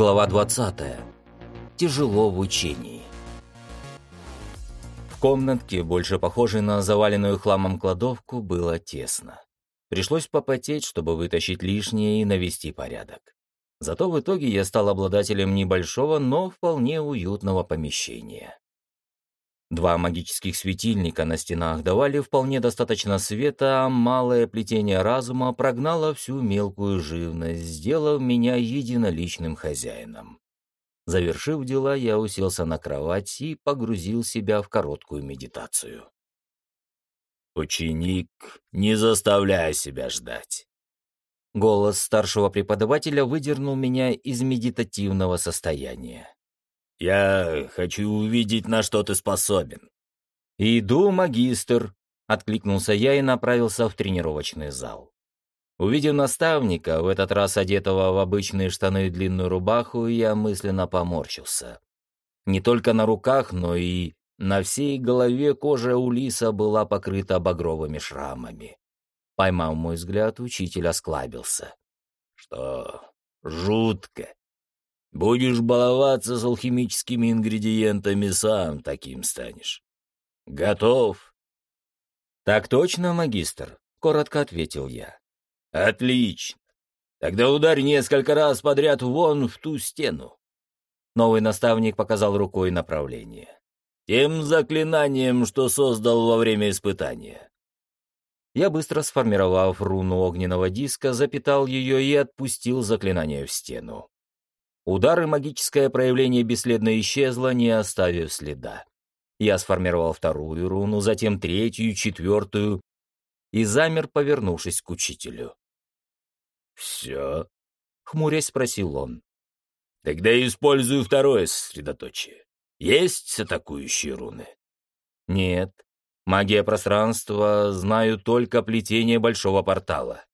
Глава 20. Тяжело в учении. В комнатке, больше похожей на заваленную хламом кладовку, было тесно. Пришлось попотеть, чтобы вытащить лишнее и навести порядок. Зато в итоге я стал обладателем небольшого, но вполне уютного помещения. Два магических светильника на стенах давали вполне достаточно света, а малое плетение разума прогнало всю мелкую живность, сделав меня единоличным хозяином. Завершив дела, я уселся на кровать и погрузил себя в короткую медитацию. «Ученик, не заставляй себя ждать!» Голос старшего преподавателя выдернул меня из медитативного состояния. Я хочу увидеть, на что ты способен». «Иду, магистр», — откликнулся я и направился в тренировочный зал. Увидев наставника, в этот раз одетого в обычные штаны и длинную рубаху, я мысленно поморщился. Не только на руках, но и на всей голове кожа Улиса была покрыта багровыми шрамами. Поймав мой взгляд, учитель осклабился. «Что, жутко?» Будешь баловаться с алхимическими ингредиентами, сам таким станешь. Готов? Так точно, магистр, коротко ответил я. Отлично. Тогда ударь несколько раз подряд вон в ту стену. Новый наставник показал рукой направление. Тем заклинанием, что создал во время испытания. Я быстро сформировав руну огненного диска, запитал ее и отпустил заклинание в стену. Удар и магическое проявление бесследно исчезло, не оставив следа. Я сформировал вторую руну, затем третью, четвертую и замер, повернувшись к учителю. «Все?» — хмурясь спросил он. «Тогда использую второе сосредоточие. Есть атакующие руны?» «Нет. Магия пространства знаю только плетение большого портала.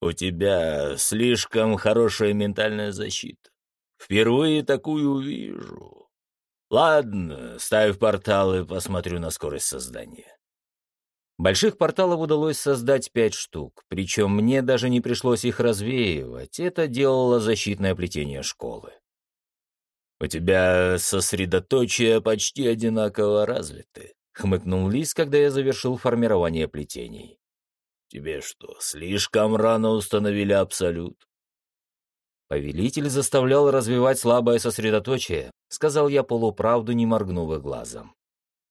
У тебя слишком хорошая ментальная защита. Впервые такую вижу. Ладно, ставь портал и посмотрю на скорость создания. Больших порталов удалось создать пять штук, причем мне даже не пришлось их развеивать, это делало защитное плетение школы. «У тебя сосредоточие почти одинаково развиты», — хмыкнул Лис, когда я завершил формирование плетений. Тебе что, слишком рано установили абсолют? Повелитель заставлял развивать слабое сосредоточие, сказал я полуправду, не моргнув глазом.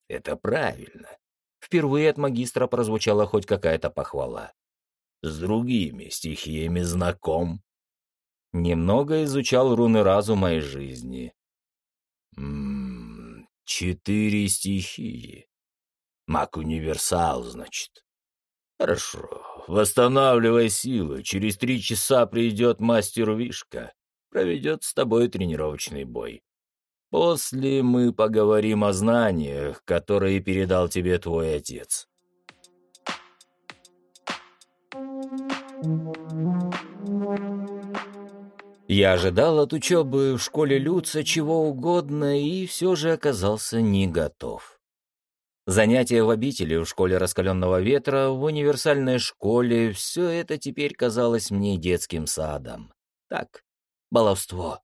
Это правильно. Впервые от магистра прозвучала хоть какая-то похвала. С другими стихиями знаком. Немного изучал руны разума и жизни. Ммм, четыре стихии. Маг-универсал, значит. Хорошо, восстанавливай силы. Через три часа придет мастер Вишка. Проведет с тобой тренировочный бой. После мы поговорим о знаниях, которые передал тебе твой отец. Я ожидал от учебы в школе Люца чего угодно и все же оказался не готов. Занятия в обители, в школе раскаленного ветра, в универсальной школе — все это теперь казалось мне детским садом. Так, баловство.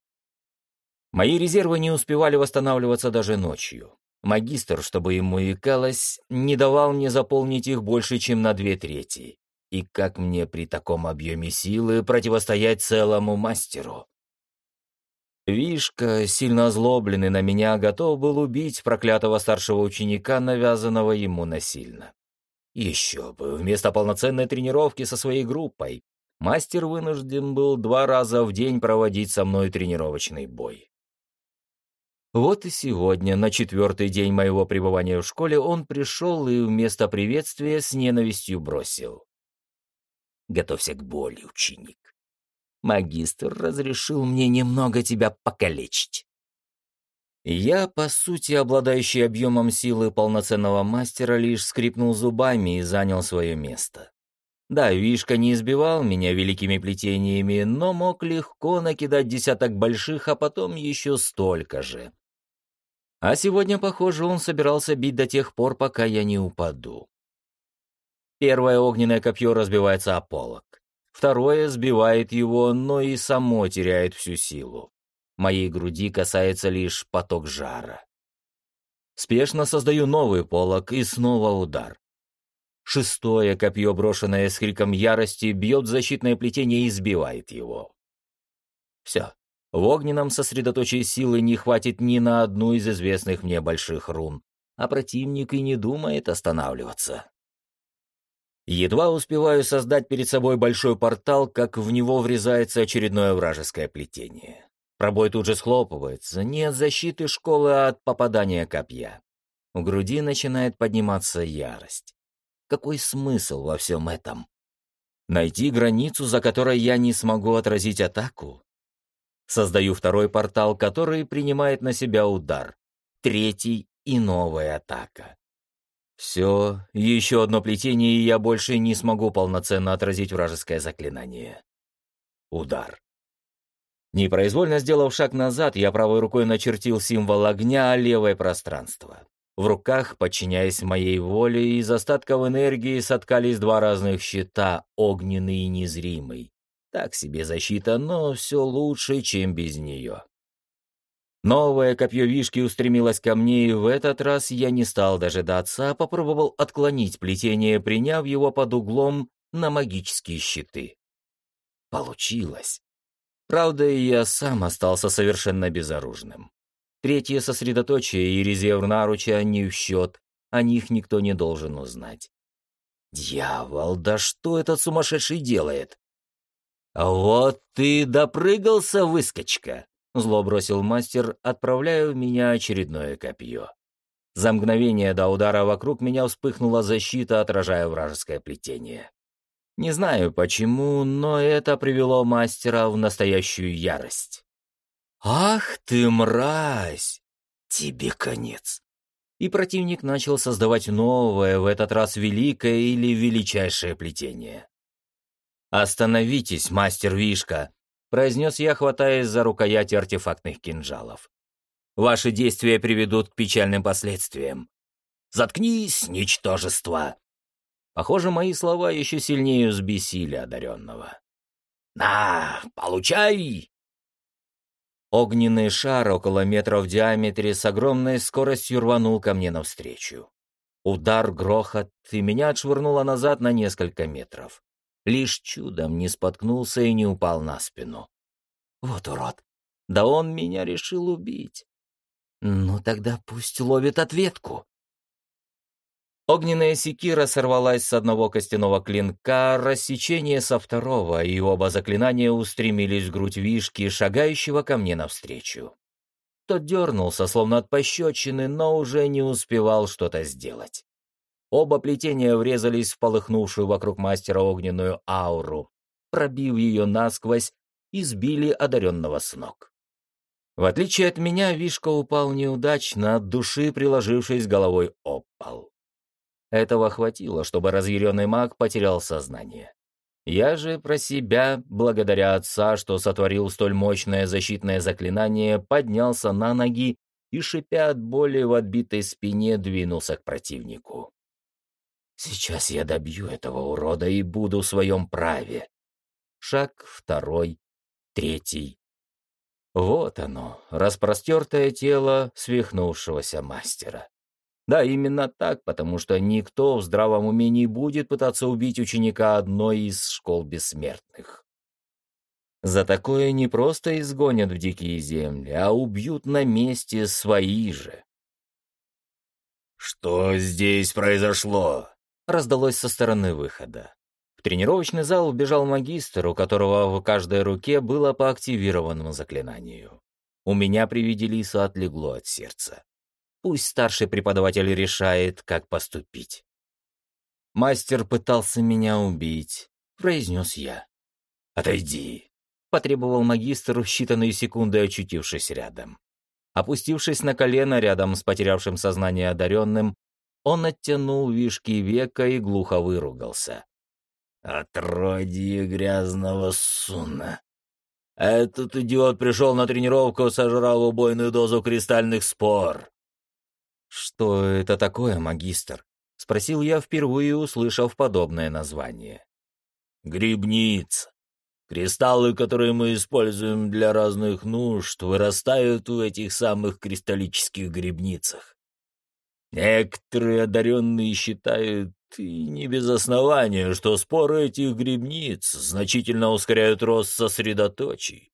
Мои резервы не успевали восстанавливаться даже ночью. Магистр, чтобы ему икалось, не давал мне заполнить их больше, чем на две трети. И как мне при таком объеме силы противостоять целому мастеру? Вишка, сильно озлобленный на меня, готов был убить проклятого старшего ученика, навязанного ему насильно. Еще бы, вместо полноценной тренировки со своей группой, мастер вынужден был два раза в день проводить со мной тренировочный бой. Вот и сегодня, на четвертый день моего пребывания в школе, он пришел и вместо приветствия с ненавистью бросил. «Готовься к боли, ученик. Магистр разрешил мне немного тебя покалечить. Я, по сути, обладающий объемом силы полноценного мастера, лишь скрипнул зубами и занял свое место. Да, Вишка не избивал меня великими плетениями, но мог легко накидать десяток больших, а потом еще столько же. А сегодня, похоже, он собирался бить до тех пор, пока я не упаду. Первое огненное копье разбивается о полок. Второе сбивает его, но и само теряет всю силу. Моей груди касается лишь поток жара. Спешно создаю новый полог и снова удар. Шестое копье, брошенное с криком ярости, бьет защитное плетение и сбивает его. Все. В огненном сосредоточии силы не хватит ни на одну из известных мне больших рун, а противник и не думает останавливаться. Едва успеваю создать перед собой большой портал, как в него врезается очередное вражеское плетение. Пробой тут же схлопывается, не от защиты школы, а от попадания копья. У груди начинает подниматься ярость. Какой смысл во всем этом? Найти границу, за которой я не смогу отразить атаку? Создаю второй портал, который принимает на себя удар. Третий и новая атака. Все, еще одно плетение, и я больше не смогу полноценно отразить вражеское заклинание. Удар. Непроизвольно сделав шаг назад, я правой рукой начертил символ огня, а левое пространство. В руках, подчиняясь моей воле, из остатков энергии соткались два разных щита, огненный и незримый. Так себе защита, но все лучше, чем без нее. Новое копье вишки устремилось ко мне, и в этот раз я не стал дожидаться, а попробовал отклонить плетение, приняв его под углом на магические щиты. Получилось. Правда, я сам остался совершенно безоружным. Третье сосредоточие и резерв наруча не в счет, о них никто не должен узнать. Дьявол, да что этот сумасшедший делает? Вот ты допрыгался, выскочка! Зло бросил мастер, отправляя в меня очередное копье. За мгновение до удара вокруг меня вспыхнула защита, отражая вражеское плетение. Не знаю почему, но это привело мастера в настоящую ярость. «Ах ты, мразь! Тебе конец!» И противник начал создавать новое, в этот раз великое или величайшее плетение. «Остановитесь, мастер Вишка!» — произнес я, хватаясь за рукояти артефактных кинжалов. «Ваши действия приведут к печальным последствиям. Заткнись, ничтожество!» Похоже, мои слова еще сильнее взбесили одаренного. «На, получай!» Огненный шар около метра в диаметре с огромной скоростью рванул ко мне навстречу. Удар, грохот, и меня отшвырнуло назад на несколько метров. Лишь чудом не споткнулся и не упал на спину. Вот урод! Да он меня решил убить. Ну тогда пусть ловит ответку. Огненная секира сорвалась с одного костяного клинка, рассечение со второго, и оба заклинания устремились в грудь вишки, шагающего ко мне навстречу. Тот дернулся, словно от пощечины, но уже не успевал что-то сделать. Оба плетения врезались в полыхнувшую вокруг мастера огненную ауру, пробив ее насквозь и сбили одаренного с ног. В отличие от меня, Вишка упал неудачно, от души приложившись головой об пол. Этого хватило, чтобы разъяренный маг потерял сознание. Я же про себя, благодаря отца, что сотворил столь мощное защитное заклинание, поднялся на ноги и, шипя от боли в отбитой спине, двинулся к противнику. Сейчас я добью этого урода и буду в своем праве. Шаг второй, третий. Вот оно, распростертое тело свихнувшегося мастера. Да, именно так, потому что никто в здравом уме не будет пытаться убить ученика одной из школ бессмертных. За такое не просто изгонят в дикие земли, а убьют на месте свои же. «Что здесь произошло?» — раздалось со стороны выхода. В тренировочный зал убежал магистр, у которого в каждой руке было по активированному заклинанию. У меня при виде лиса отлегло от сердца. Пусть старший преподаватель решает, как поступить. «Мастер пытался меня убить», — произнес я. «Отойди», — потребовал магистр в считанные секунды, очутившись рядом. Опустившись на колено рядом с потерявшим сознание одаренным, он оттянул вишки века и глухо выругался. «Отродье грязного суна! Этот идиот пришел на тренировку, сожрал убойную дозу кристальных спор. «Что это такое, магистр?» — спросил я, впервые услышав подобное название. Грибница. Кристаллы, которые мы используем для разных нужд, вырастают в этих самых кристаллических грибницах. Некоторые одаренные считают, и не без основания, что споры этих грибниц значительно ускоряют рост сосредоточий.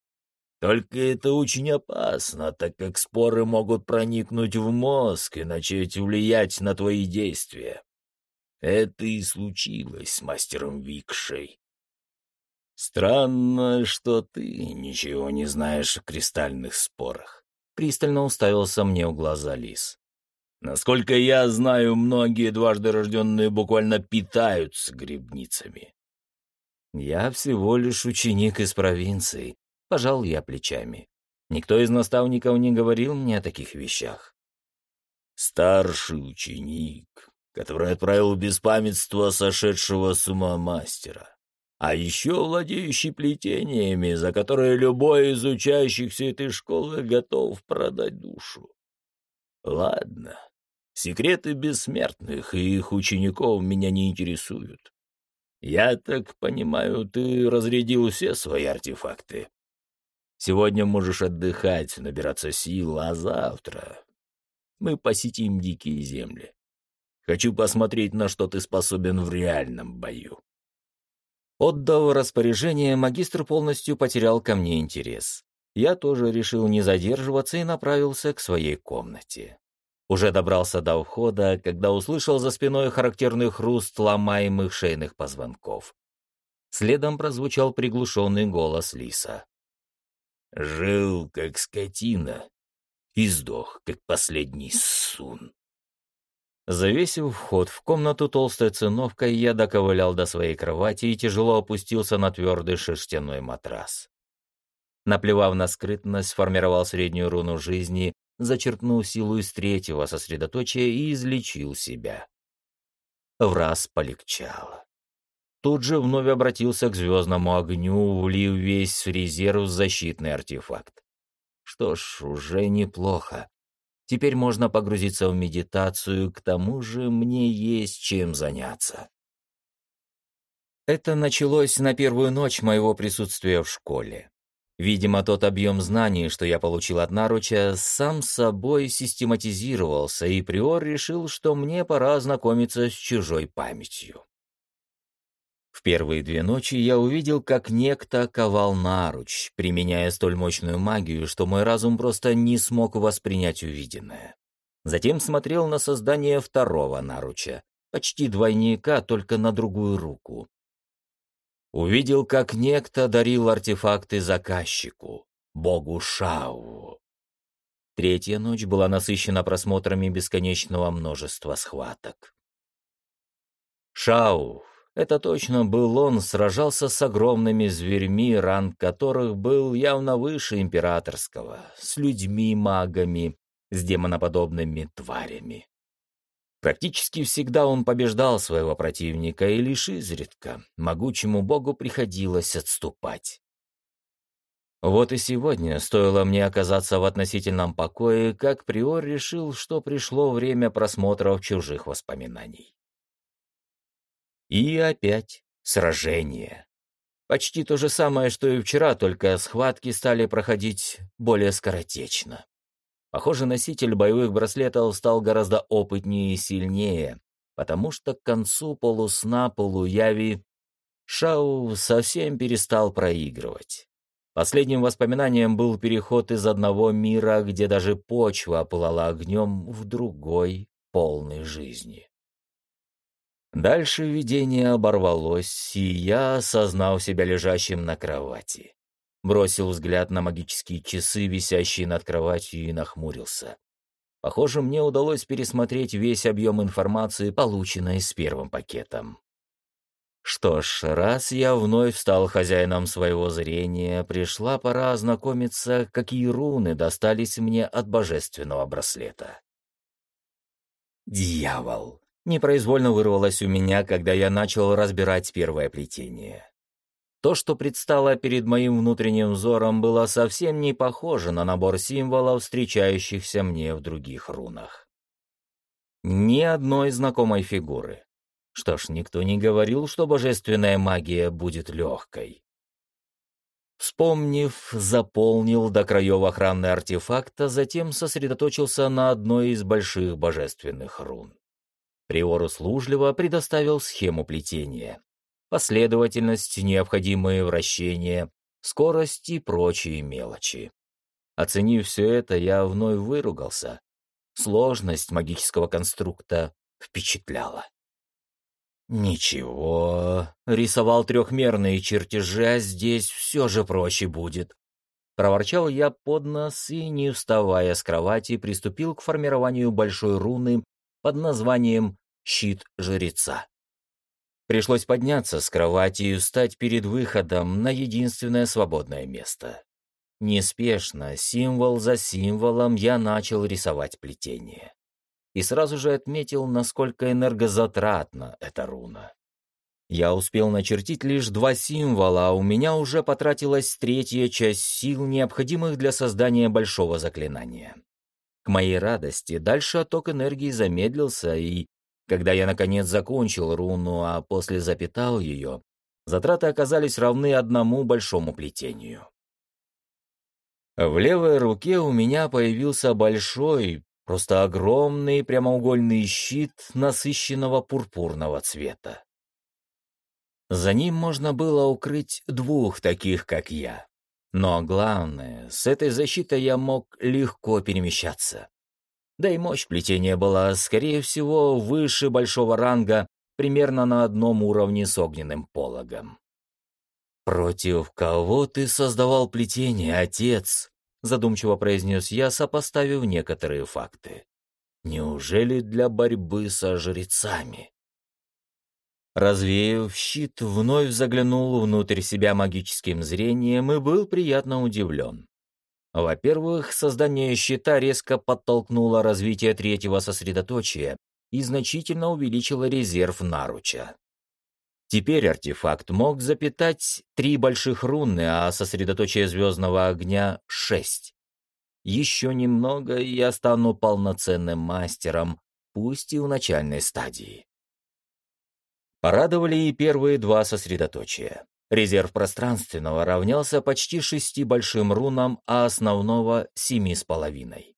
Только это очень опасно, так как споры могут проникнуть в мозг и начать влиять на твои действия. Это и случилось с мастером Викшей. Странно, что ты ничего не знаешь о кристальных спорах. Пристально уставился мне в глаза лис. Насколько я знаю, многие дважды рожденные буквально питаются грибницами. Я всего лишь ученик из провинции, пожал я плечами. Никто из наставников не говорил мне о таких вещах. Старший ученик, который отправил беспамятство сошедшего с ума мастера. А еще владеющий плетениями, за которые любой из учащихся этой школы готов продать душу. Ладно, секреты бессмертных и их учеников меня не интересуют. Я так понимаю, ты разрядил все свои артефакты. Сегодня можешь отдыхать, набираться сил, а завтра мы посетим дикие земли. Хочу посмотреть, на что ты способен в реальном бою». Отдав распоряжение, магистр полностью потерял ко мне интерес. Я тоже решил не задерживаться и направился к своей комнате. Уже добрался до входа, когда услышал за спиной характерный хруст ломаемых шейных позвонков. Следом прозвучал приглушенный голос Лиса. «Жил, как скотина, и сдох, как последний сун». Завесив вход в комнату толстой циновкой, я доковылял до своей кровати и тяжело опустился на твердый шерстяной матрас. Наплевав на скрытность, сформировал среднюю руну жизни, зачерпнул силу из третьего сосредоточия и излечил себя. В раз полегчало. Тут же вновь обратился к звездному огню, влив весь резерв защитный артефакт. Что ж, уже неплохо. Теперь можно погрузиться в медитацию, к тому же мне есть чем заняться. Это началось на первую ночь моего присутствия в школе. Видимо, тот объем знаний, что я получил от Наруча, сам собой систематизировался, и Приор решил, что мне пора ознакомиться с чужой памятью. В первые две ночи я увидел, как некто ковал наруч, применяя столь мощную магию, что мой разум просто не смог воспринять увиденное. Затем смотрел на создание второго наруча, почти двойника, только на другую руку. Увидел, как некто дарил артефакты заказчику, богу Шау. Третья ночь была насыщена просмотрами бесконечного множества схваток. Шау, это точно был он, сражался с огромными зверьми, ранг которых был явно выше императорского, с людьми-магами, с демоноподобными тварями. Практически всегда он побеждал своего противника, и лишь изредка могучему богу приходилось отступать. Вот и сегодня, стоило мне оказаться в относительном покое, как Приор решил, что пришло время просмотров чужих воспоминаний. И опять сражение. Почти то же самое, что и вчера, только схватки стали проходить более скоротечно. Похоже, носитель боевых браслетов стал гораздо опытнее и сильнее, потому что к концу полусна, полуяви Шау совсем перестал проигрывать. Последним воспоминанием был переход из одного мира, где даже почва пылала огнем, в другой, полной жизни. Дальше видение оборвалось, и я осознал себя лежащим на кровати. Бросил взгляд на магические часы, висящие над кроватью, и нахмурился. Похоже, мне удалось пересмотреть весь объем информации, полученной с первым пакетом. Что ж, раз я вновь стал хозяином своего зрения, пришла пора ознакомиться, какие руны достались мне от божественного браслета. Дьявол! непроизвольно вырвалось у меня, когда я начал разбирать первое плетение. То, что предстало перед моим внутренним взором, было совсем не похоже на набор символов, встречающихся мне в других рунах. Ни одной знакомой фигуры. Что ж, никто не говорил, что божественная магия будет легкой. Вспомнив, заполнил до краев охранный артефакт, а затем сосредоточился на одной из больших божественных рун. Приор услужливо предоставил схему плетения, последовательность, необходимые вращения, скорость и прочие мелочи. Оценив все это, я вновь выругался. Сложность магического конструкта впечатляла. «Ничего, рисовал трехмерные чертежи, а здесь все же проще будет». Проворчал я под нос и, не вставая с кровати, приступил к формированию большой руны под названием «Щит жреца». Пришлось подняться с кровати и встать перед выходом на единственное свободное место. Неспешно, символ за символом, я начал рисовать плетение и сразу же отметил, насколько энергозатратна эта руна. Я успел начертить лишь два символа, а у меня уже потратилась третья часть сил, необходимых для создания большого заклинания. К моей радости, дальше отток энергии замедлился, и, когда я наконец закончил руну, а после запитал ее, затраты оказались равны одному большому плетению. В левой руке у меня появился большой, Просто огромный прямоугольный щит насыщенного пурпурного цвета. За ним можно было укрыть двух таких, как я. Но главное, с этой защитой я мог легко перемещаться. Да и мощь плетения была, скорее всего, выше большого ранга, примерно на одном уровне с огненным пологом. «Против кого ты создавал плетение, отец?» задумчиво произнес я, сопоставив некоторые факты. Неужели для борьбы со жрецами? Развеяв щит, вновь заглянул внутрь себя магическим зрением и был приятно удивлен. Во-первых, создание щита резко подтолкнуло развитие третьего сосредоточия и значительно увеличило резерв наруча. Теперь артефакт мог запитать три больших руны, а сосредоточие звездного огня — шесть. Еще немного, и я стану полноценным мастером, пусть и в начальной стадии. Порадовали и первые два сосредоточия. Резерв пространственного равнялся почти шести большим рунам, а основного — семи с половиной.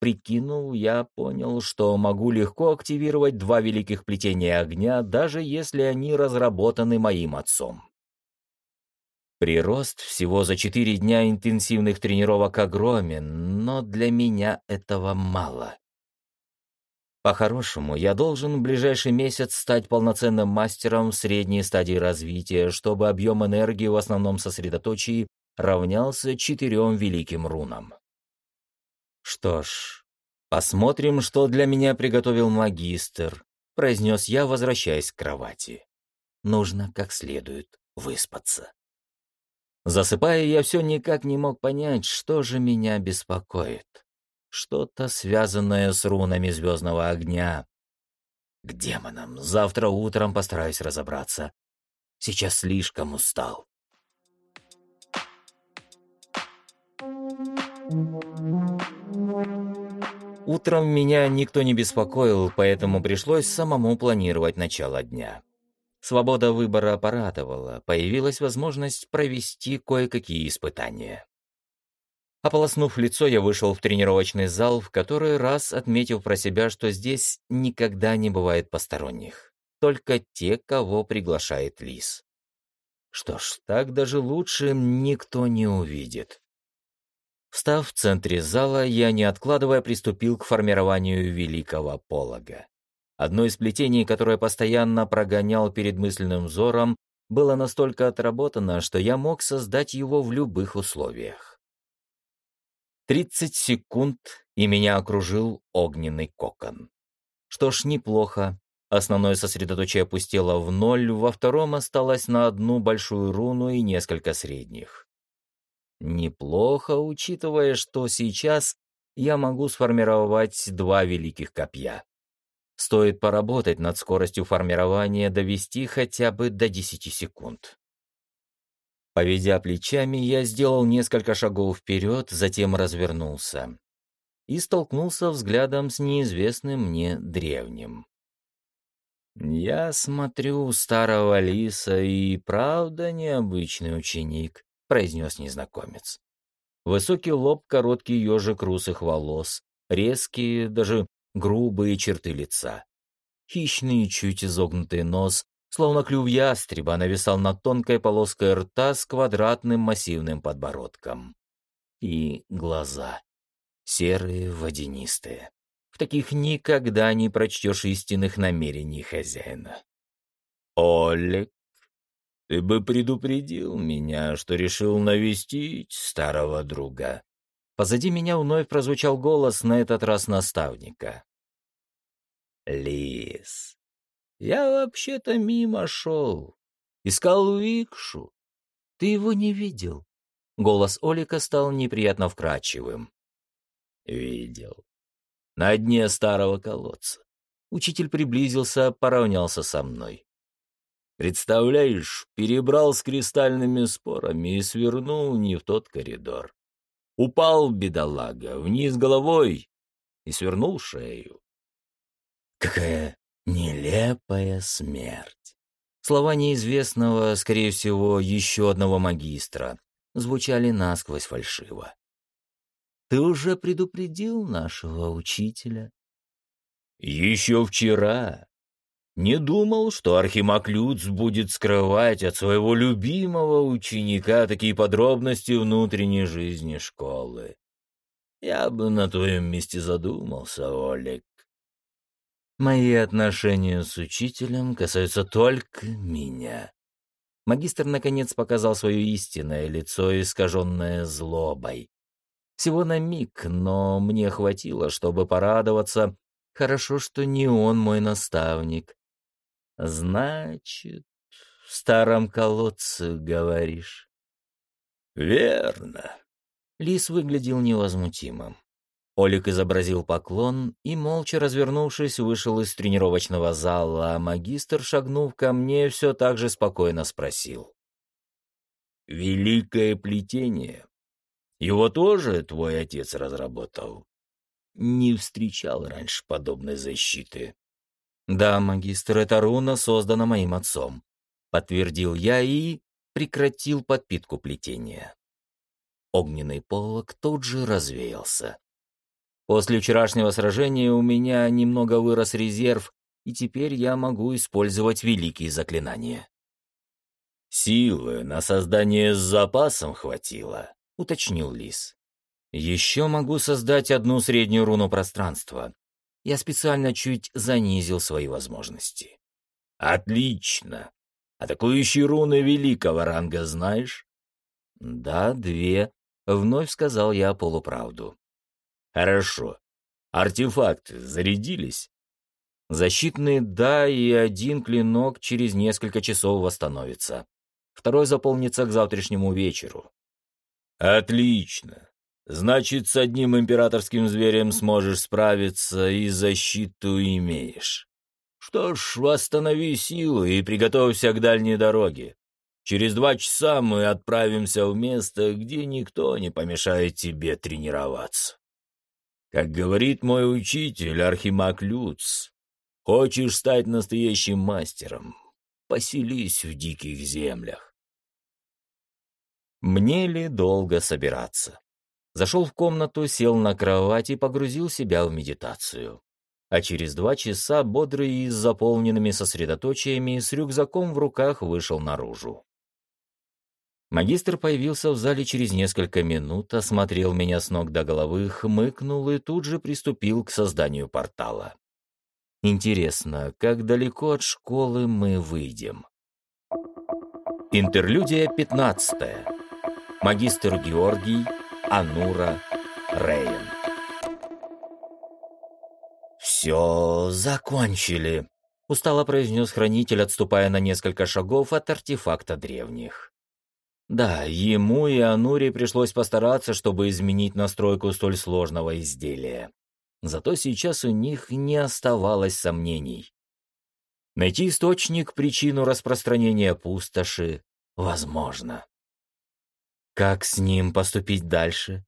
Прикинув, я понял, что могу легко активировать два великих плетения огня, даже если они разработаны моим отцом. Прирост всего за четыре дня интенсивных тренировок огромен, но для меня этого мало. По-хорошему, я должен в ближайший месяц стать полноценным мастером в средней стадии развития, чтобы объем энергии в основном сосредоточии равнялся четырем великим рунам. «Что ж, посмотрим, что для меня приготовил магистр», — произнес я, возвращаясь к кровати. «Нужно как следует выспаться». Засыпая, я все никак не мог понять, что же меня беспокоит. Что-то связанное с рунами звездного огня. К демонам. Завтра утром постараюсь разобраться. Сейчас слишком устал. Утром меня никто не беспокоил, поэтому пришлось самому планировать начало дня. Свобода выбора порадовала, появилась возможность провести кое-какие испытания. Ополоснув лицо, я вышел в тренировочный зал, в который раз отметив про себя, что здесь никогда не бывает посторонних. Только те, кого приглашает лис. Что ж, так даже лучше никто не увидит. Встав в центре зала, я, не откладывая, приступил к формированию великого полога. Одно из плетений, которое постоянно прогонял перед мысленным взором, было настолько отработано, что я мог создать его в любых условиях. Тридцать секунд, и меня окружил огненный кокон. Что ж, неплохо. Основное сосредоточие опустело в ноль, во втором осталось на одну большую руну и несколько средних. Неплохо, учитывая, что сейчас я могу сформировать два великих копья. Стоит поработать над скоростью формирования, довести хотя бы до 10 секунд. Поведя плечами, я сделал несколько шагов вперед, затем развернулся и столкнулся взглядом с неизвестным мне древним. «Я смотрю, старого лиса и правда необычный ученик», — произнес незнакомец. Высокий лоб, короткий ежик русых волос, резкие, даже грубые черты лица. Хищный, чуть изогнутый нос, словно клюв ястреба, нависал над тонкой полоской рта с квадратным массивным подбородком. И глаза. Серые, водянистые. В таких никогда не прочтешь истинных намерений хозяина. «Олег, ты бы предупредил меня, что решил навестить старого друга». Позади меня вновь прозвучал голос, на этот раз наставника. «Лис, я вообще-то мимо шел. Искал Викшу. Ты его не видел?» Голос Олика стал неприятно вкрадчивым. «Видел на дне старого колодца. Учитель приблизился, поравнялся со мной. Представляешь, перебрал с кристальными спорами и свернул не в тот коридор. Упал бедолага вниз головой и свернул шею. Какая нелепая смерть! Слова неизвестного, скорее всего, еще одного магистра, звучали насквозь фальшиво. Ты уже предупредил нашего учителя? Еще вчера. Не думал, что Архимаг Люц будет скрывать от своего любимого ученика такие подробности внутренней жизни школы. Я бы на твоем месте задумался, Олег. Мои отношения с учителем касаются только меня. Магистр наконец показал свое истинное лицо, искаженное злобой. Всего на миг, но мне хватило, чтобы порадоваться. Хорошо, что не он мой наставник. Значит, в старом колодце, говоришь? Верно. Лис выглядел невозмутимым. Олик изобразил поклон и, молча развернувшись, вышел из тренировочного зала, а магистр, шагнув ко мне, все так же спокойно спросил. «Великое плетение его тоже твой отец разработал? Не встречал раньше подобной защиты. Да, магистр, эта руна создана моим отцом. Подтвердил я и прекратил подпитку плетения. Огненный полог тут же развеялся. После вчерашнего сражения у меня немного вырос резерв, и теперь я могу использовать великие заклинания. Силы на создание с запасом хватило уточнил Лис. «Еще могу создать одну среднюю руну пространства. Я специально чуть занизил свои возможности». «Отлично! Атакующие руны великого ранга знаешь?» «Да, две», — вновь сказал я полуправду. «Хорошо. Артефакты зарядились?» «Защитные — да, и один клинок через несколько часов восстановится. Второй заполнится к завтрашнему вечеру. «Отлично. Значит, с одним императорским зверем сможешь справиться и защиту имеешь. Что ж, восстанови силу и приготовься к дальней дороге. Через два часа мы отправимся в место, где никто не помешает тебе тренироваться. Как говорит мой учитель, Архимаг Люц, хочешь стать настоящим мастером, поселись в диких землях. Мне ли долго собираться? Зашел в комнату, сел на кровать и погрузил себя в медитацию. А через два часа, бодрый и с заполненными сосредоточиями, с рюкзаком в руках вышел наружу. Магистр появился в зале через несколько минут, осмотрел меня с ног до головы, хмыкнул и тут же приступил к созданию портала. Интересно, как далеко от школы мы выйдем? Интерлюдия пятнадцатая магистр Георгий, Анура, Рейн. «Все закончили», — устало произнес хранитель, отступая на несколько шагов от артефакта древних. Да, ему и Ануре пришлось постараться, чтобы изменить настройку столь сложного изделия. Зато сейчас у них не оставалось сомнений. Найти источник, причину распространения пустоши возможно. Как с ним поступить дальше?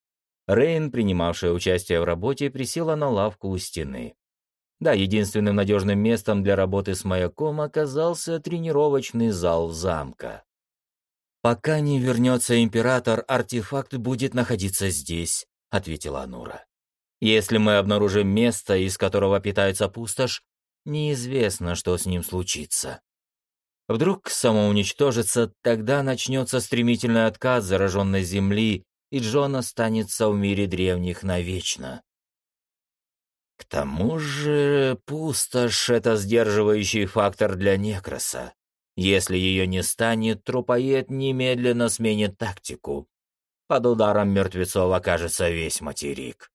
Рейн, принимавшая участие в работе, присела на лавку у стены. Да, единственным надежным местом для работы с маяком оказался тренировочный зал замка. «Пока не вернется император, артефакт будет находиться здесь», — ответила Анура. «Если мы обнаружим место, из которого питается пустошь, неизвестно, что с ним случится. Вдруг самоуничтожится, тогда начнется стремительный откат зараженной земли, и Джон останется в мире древних навечно. К тому же пустошь — это сдерживающий фактор для некроса. Если ее не станет, трупоед немедленно сменит тактику. Под ударом мертвецов окажется весь материк.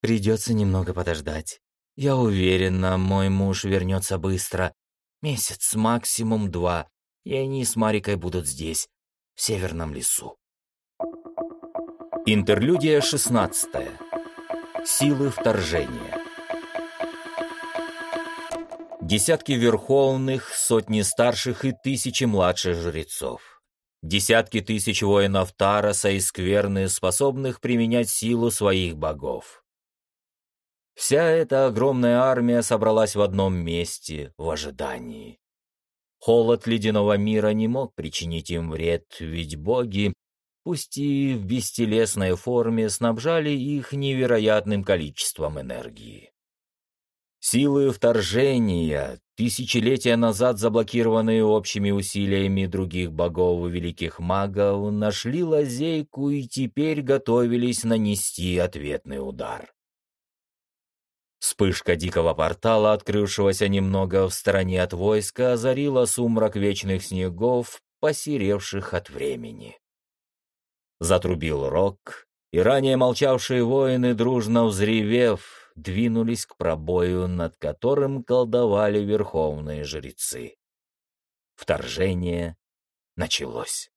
Придется немного подождать. Я уверена, мой муж вернется быстро. Месяц, максимум два, и они с Марикой будут здесь, в северном лесу. Интерлюдия шестнадцатая. Силы вторжения. Десятки верховных, сотни старших и тысячи младших жрецов. Десятки тысяч воинов Тараса и Скверны, способных применять силу своих богов. Вся эта огромная армия собралась в одном месте, в ожидании. Холод ледяного мира не мог причинить им вред, ведь боги пусть и в бестелесной форме, снабжали их невероятным количеством энергии. Силы вторжения, тысячелетия назад заблокированные общими усилиями других богов и великих магов, нашли лазейку и теперь готовились нанести ответный удар. Вспышка дикого портала, открывшегося немного в стороне от войска, озарила сумрак вечных снегов, посеревших от времени. Затрубил рог, и ранее молчавшие воины, дружно взревев, двинулись к пробою, над которым колдовали верховные жрецы. Вторжение началось.